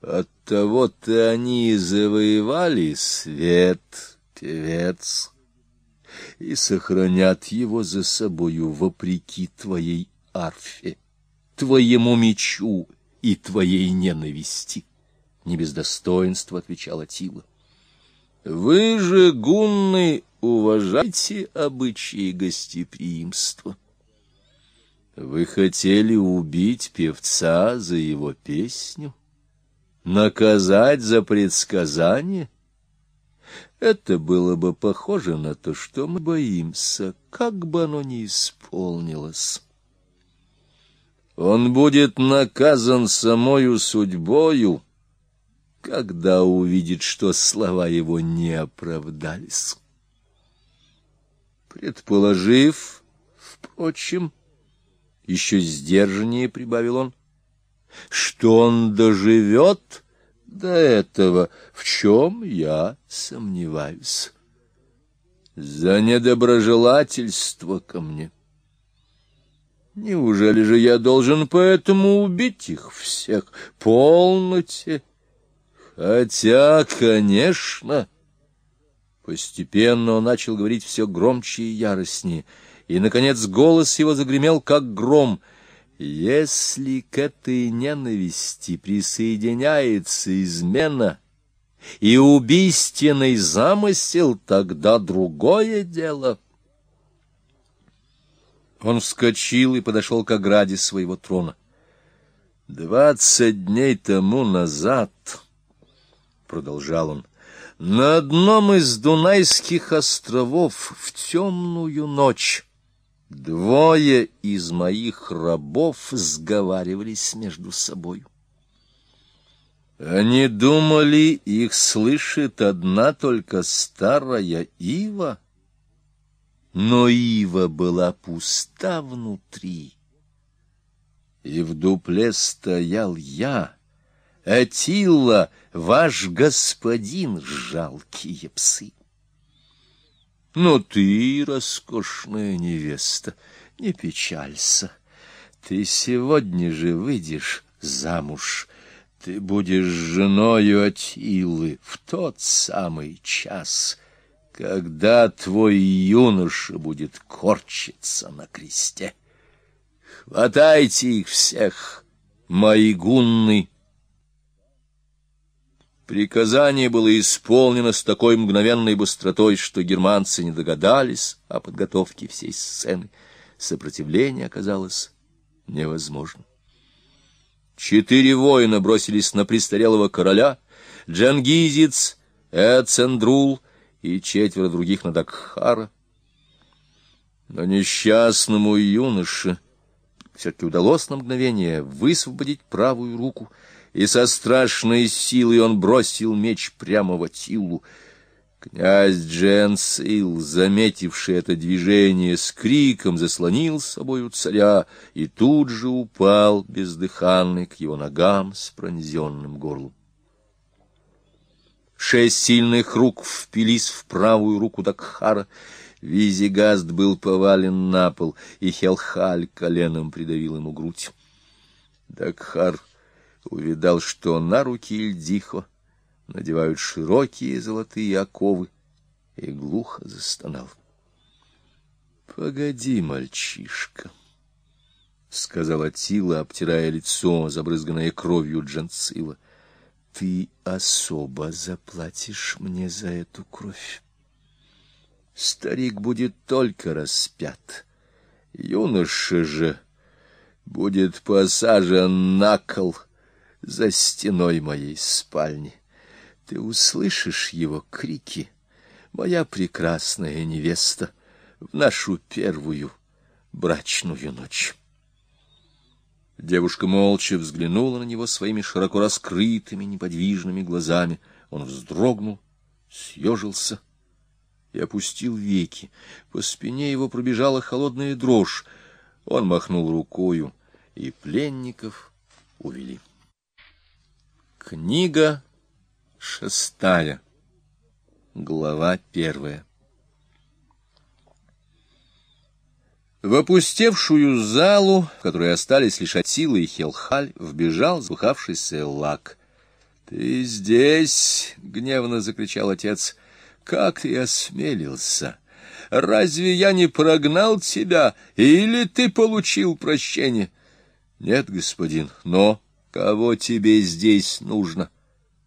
Оттого-то они и завоевали свет, певец, и сохранят его за собою вопреки твоей арфе, твоему мечу и твоей ненависти. Не без достоинства отвечала Тила. Вы же, гунны, уважайте обычаи гостеприимства. Вы хотели убить певца за его песню? Наказать за предсказание? Это было бы похоже на то, что мы боимся, как бы оно ни исполнилось. Он будет наказан самою судьбою, когда увидит, что слова его не оправдались. Предположив, впрочем, еще сдержаннее прибавил он, что он доживет до этого, в чем я сомневаюсь. За недоброжелательство ко мне. Неужели же я должен поэтому убить их всех? Полноте. Хотя, конечно... Постепенно он начал говорить все громче и яростнее, и, наконец, голос его загремел, как гром. «Если к этой ненависти присоединяется измена и убийственный замысел, тогда другое дело». Он вскочил и подошел к ограде своего трона. «Двадцать дней тому назад...» продолжал он, — на одном из Дунайских островов в темную ночь двое из моих рабов сговаривались между собой. Они думали, их слышит одна только старая ива, но ива была пуста внутри, и в дупле стоял я — Атилла, ваш господин, жалкие псы. Но ты, роскошная невеста, не печалься. Ты сегодня же выйдешь замуж. Ты будешь женою Атилы в тот самый час, когда твой юноша будет корчиться на кресте. Хватайте их всех, мои гунны, Приказание было исполнено с такой мгновенной быстротой, что германцы не догадались о подготовке всей сцены. Сопротивление оказалось невозможным. Четыре воина бросились на престарелого короля, Джангизец, Эцендрул и четверо других на Дакхара. Но несчастному юноше все-таки удалось на мгновение высвободить правую руку — и со страшной силой он бросил меч прямо в Атилу. Князь Дженсил, заметивший это движение, с криком заслонил собою царя и тут же упал бездыханный к его ногам с пронзенным горлом. Шесть сильных рук впились в правую руку Дакхара. Визигаст был повален на пол, и Хелхаль коленом придавил ему грудь. Дакхар увидал, что на руки Ильдихо надевают широкие золотые оковы, и глухо застонал. — Погоди, мальчишка, — сказала Тила, обтирая лицо, забрызганное кровью Джанцила. — Ты особо заплатишь мне за эту кровь. Старик будет только распят. Юноша же будет посажен на кол — за стеной моей спальни. Ты услышишь его крики, моя прекрасная невеста, в нашу первую брачную ночь. Девушка молча взглянула на него своими широко раскрытыми неподвижными глазами. Он вздрогнул, съежился и опустил веки. По спине его пробежала холодная дрожь. Он махнул рукою, и пленников увели. Книга шестая. Глава первая. В опустевшую залу, в которой остались лишь Атила и Хелхаль, вбежал запыхавшийся лак. Ты здесь? — гневно закричал отец. — Как ты осмелился? Разве я не прогнал тебя, или ты получил прощение? — Нет, господин, но кого тебе здесь нужно? —